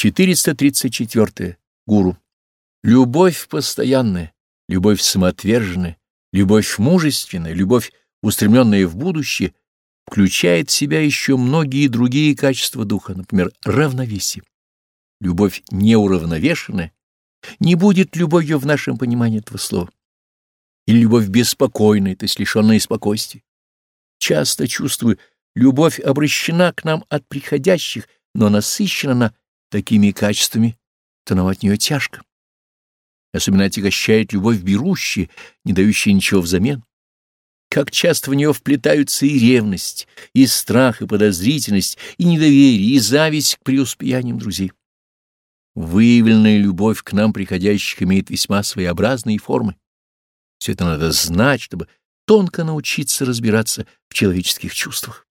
434. Гуру. Любовь постоянная, любовь самоотверженная, любовь мужественная, любовь, устремленная в будущее, включает в себя еще многие другие качества духа, например, равновесие. Любовь неуравновешенная не будет любовью в нашем понимании этого слова. Или любовь беспокойная, то есть лишенная спокойствия. Часто чувствую, любовь обращена к нам от приходящих, но насыщена она такими качествами, то нам от нее тяжко. Особенно отягощает любовь берущая, не дающая ничего взамен. Как часто в нее вплетаются и ревность, и страх, и подозрительность, и недоверие, и зависть к преуспеяниям друзей. Выявленная любовь к нам приходящих имеет весьма своеобразные формы. Все это надо знать, чтобы тонко научиться разбираться в человеческих чувствах.